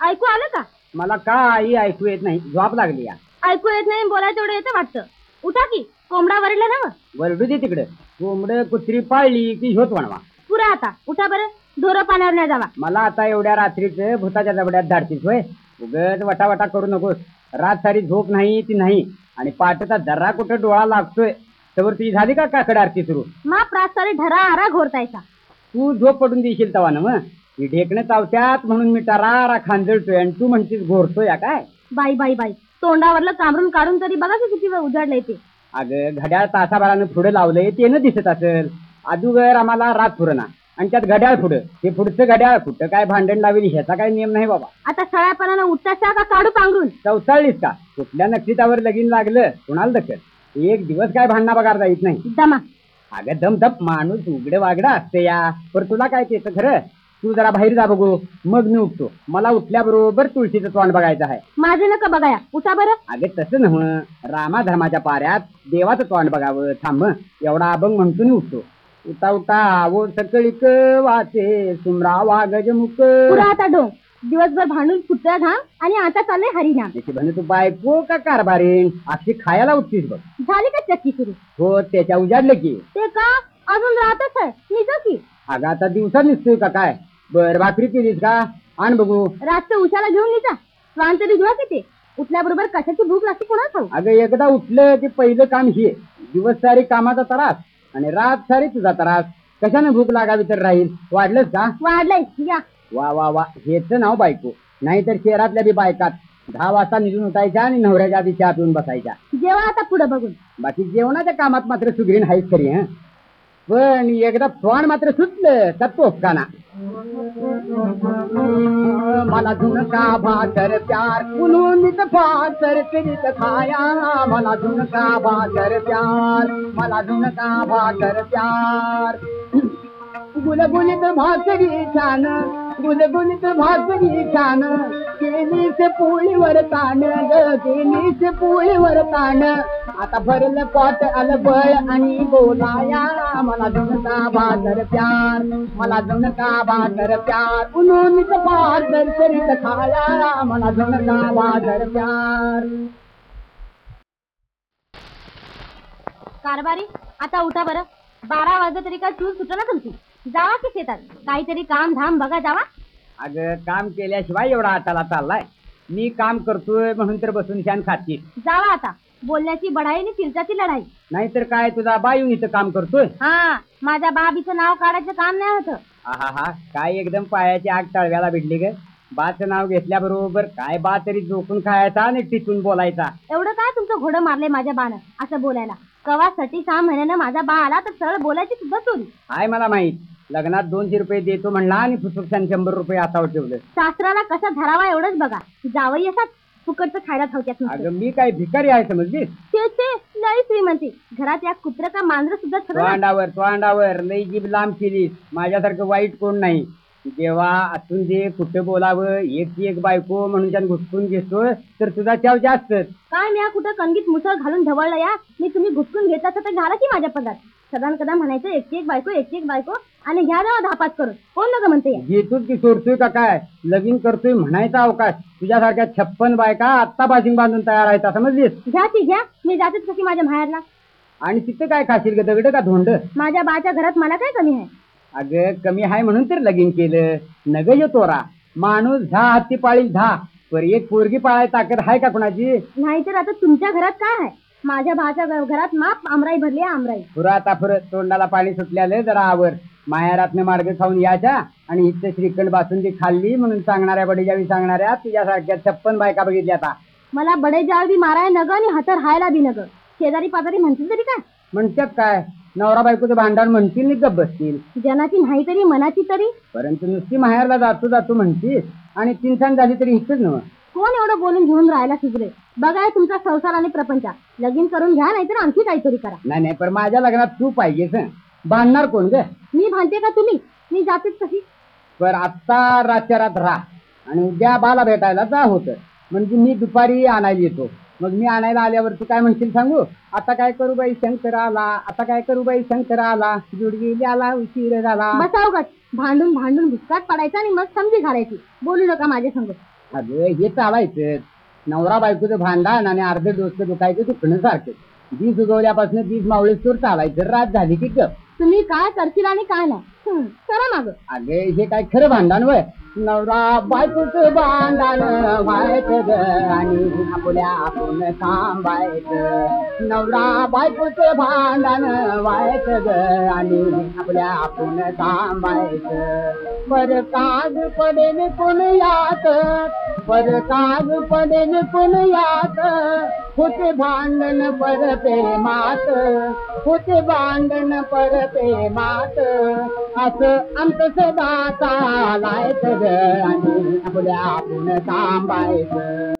ऐकू आलं का? मला काही ऐकू येत नाही. झोप लागली या. ऐकू येत नाही बोलायचं एवढं येतं वाटतं. उठा की. कोंबडा वरला ना वरडू दे तिकडे. कोंबड कुत्री पाळली की झोत म्हणवा पुरा आता. उठा बरं. ढोरं पाण्यावर नाही जावा. मला आता एवढ्या रात्रीच भूताच्या जबड्यात धाडतीस होय. उगत वटावटा करू नकोस. रात सारी झोप नाही ती नाही. आणि पाठचा जरा कुठं डोळा लागतोय. तर ती झाली का काकड आरती सुरू? मा प्रासारी ढरा आरा घोरतायचा तू झोप पडून देशील तवा ना मग ही ढेकणं चावत्यात म्हणून मी टरारा खांजळतोय आणि तू म्हणतीस घोरतोय या काय? बाई बाई बाई तोंडावरलं कांबरून काढून तरी बघा की किती वेळ उजाडलंय ते. अगं घड्याळ तासाभरानं पुढे लावलंय ते न दिसत असेल. अदुगर आम्हाला रात पुरणा आणि त्यात घड्याळ पुढं. हे पुढचं घड्याळ कुठं काय भांडण लावेल ह्याचा काय नियम नाही बाबा. आता सळ्यापणानं उठताचा का काढू पांघरून? चौचाळलीस का? कुठल्या नक्षितावर लगीन लागलं कुणाला दखल? एक दिवस काय भांडणा बघार जायच नाही. दमा. अगं दम दम माणूस उघडे वागडा असते या. पण तुला काय ते खरं? तू जरा बाहेर जा बघू. मग मी उठतो. मला उठल्याबरोबर तुळशीचं तोंड बघायचं आहे. माझे नका बघाया. उठा बरं. अगं तसं नव्ह. रामा धर्माच्या पाऱ्यात देवाचं तोंड बघावं. थांब. एवढा अभंग म्हणतो आणि उठतो. उठा उठा. आवो सकळीक वाचे. सुमरा वागज मुक पुरा आता डोंग. दिवसभर भांडून कुत्र्या घाम आणि आता चाललंय हरिनाम. त्याची म्हणे तू बायको का कारभारीन अशी खायला उठतीस बघ. झाली का चक्की सुरू? हो त्याच्या उजाडलं की. ते का? अजून राहतच आहे. निजो की. अगं आता दिवसात निसतोय का काय? बर भाकरी केलीस का? आण बघू. रातचं उशाला घेऊन निजा स्वान तरी घेऊया की ते उठल्याबरोबर कशाची भूक लागते कोणा खाऊ अगं एकदा उठलं की पहिलं काम हे. दिवस सारी कामाचा त्रास आणि रात सारी तुझा त्रास. कशाने भूक लागावी तर राहील? वाढलंच का? वाढलंय. या. वा वा वा. हेच नाव बायको. नाहीतर शहरातल्या बी बायकात दहा वाजता निघून उठायच्या आणि नवऱ्याच्या आधी चहा पिऊन बसायच्या. जेव्हा आता पुढे बघून. बाकी जेवणाच्या कामात मात्र सुग्रीन आहेच खरी हं? पण एकदा फ्रॉन मात्र सुटलं तर तोफकाना मला झुणका भाकर प्यार कुलून भाकर करीत खाया. मला झुणका भाकर प्यार मला झुणका भाकर प्यार. गुलगुलित भाकरी छान गुलगुलित भाकरी छान. केलीच पोळीवर ताण ग केलीच पोळीवर ताण. आता भरलं पॉट आलं बळ आणि बोलाया मला जमता भाकर प्यार मला जमता भाकर प्यार. उन्होंने भाकर करीत खाया मला जमता भाकर प्यार. कारभारी आता उठा बरं. बारा वाजता तरी काय चूल सुट ना तुमची? जावा की शेतात. काहीतरी काम धाम बघा जावा. अगं काम केल्याशिवाय एवढा हाताला चाललाय. मी काम करतोय म्हणून तर बसून शान खाती जावा आता. बोलण्याची बढाई आणि चिरच्याची लढाई. नाहीतर काय तुझा बायू इथं काम करतोय? हा माझ्या बाबीचं नाव काढायचं काम नाही होतं. हा हा काय एकदम पायाची आग तळव्याला भिडली ग? बाचं नाव घेतल्याबरोबर काय बा तरी झोपून खायचा आणि टिचून बोलायचा. एवढं काय तुमचं घोडं मारलंय माझ्या बानं असं बोलायला? कवासाठी सहा महिन्यानं माझा बा आला तर सरळ बोलायची सुद्धा चोरी हाय मला माहीत. लग्नात दोनशे रुपये देतो म्हणला आणि फुसुकशान शंभर रुपये हातावर ठेवलं. शास्त्राला कसा धरावा एवढंच बघा. जावई असाच फुकटचं खायला खावत्यात नुसतं. अगं मी काय भिकारी आहे समजलीस ते श्रीमंती. घरात या कुत्र का मांजर सुद्धा तो सगळं अंडावर तो अंडावर लई जीभ लांब केलीस. माझ्यासारखं वाईट कोण नाही? जेव्हा असून जे कुठं बोलावं? एक एक बायको म्हणून त्यानं घुसकून घेतोय तर तुझा चाव जास्तच काय मी कुठं कंगीत मुसळ घालून ढवळलं या? मी तुम्ही घुसकून घेतला तर घाला की माझ्या पदात? सदान कदा म्हणायचं एक एक बायको एक एक बायको आणि ह्या जावा धापात करून. कोण नका म्हणते या? घेतोच की सोडतोय का काय? लगीन करतोय म्हणायचा अवकाश. तुझ्यासारख्या छप्पन बायका आत्ता बाशिंग बांधून तयार आहेत समजलीस घ्या ती घ्या मी जातेच कशी माझ्या माहेरला. आणि तिथं काय खाशील ग? दगड का धोंड? माझ्या बाच्या घरात मला काय कमी आहे? अगं कमी आहे म्हणून तर लगीन केलं. नग यो तोरा. माणूस दहा हत्ती पाळील दहा पर एक पोरगी पाळाय ताकद आहे का कुणाची? नाहीतर आता तुमच्या घरात काय आहे माझ्या भाच्या घ- घरात माप आमराई भरली आहे आमराई. पुरा परत तोंडाला पाणी सुटल्यालं जरा आवर. माहेरातनं मार्ग खाऊन यायच्या आणि इथं श्रीखंड बासुंदी खाल्ली म्हणून सांगणाऱ्या बडीजावी सांगणाऱ्या तुझ्यासारख्या छप्पन बायका बघितल्या आता. मला बडे जाळ बी माराय नग आणि हातर हायला बी नग. शेजारी पाजारी म्हणतील तरी काय? म्हणतात काय? नवरा बायकोचं भांडण म्हणतील नि गप बसतील जनाची नाही तरी मनाची तरी. परंतु नुसती माहेरला जातो जातो म्हणतीस आणि तीन सांग झाली तरी इथंच नव कोण एवढं बोलून घेऊन राहायला सुधरे बघाय तुमचा संसार आणि प्रपंच. लगीन करून घ्या नाहीतर आणखी काहीतरी करा. नाही नाही पण माझ्या लग्नात तू पाहिजेस हं. भांडणार कोण ग? मी भांडते का तुम्ही? मी जातेच कशी पर आत्ता रातच्या रात राहा. आणि उद्या बाला भेटायला जा होत. म्हणजे मी दुपारी आणायला येतो. मग मी आणायला आल्यावर तू काय म्हणशील सांगू? आता काय करू बाई शंकर आला आता काय करू बाई शंकर आला जुडगी आला उशीर झाला. बसाव गट भांडून भांडून भुसकाट पडायचा आणि मग समजी घालायची. बोलू नका माझ्या संग. अगं हे चालायचं. नवरा बायकोचं भांडण आणि अर्धे डोसं दुखायचं दुखणं सारखं. वीज उगवल्यापासून वीज मावळीसवर चालायचं. रात झाली की गप. तुम्ही काय करशील आणि काय नाही? हं, करा माग. अगे हे काय खरं भांडण वय? नवरा बायकोच बांधान व्हायचं आणि आपल्या आपण थांबायचं नवरा बायकोच भांडण व्हायचं आणि आपल्या आपण थांबायचं पर काग पडेन कोण यात पर काग पडेन कोण यात होते भांडण परते मात होते भांडण परते मात. असं आमचं सदा चालायचं आणि आपल्या आपण थांबायचं.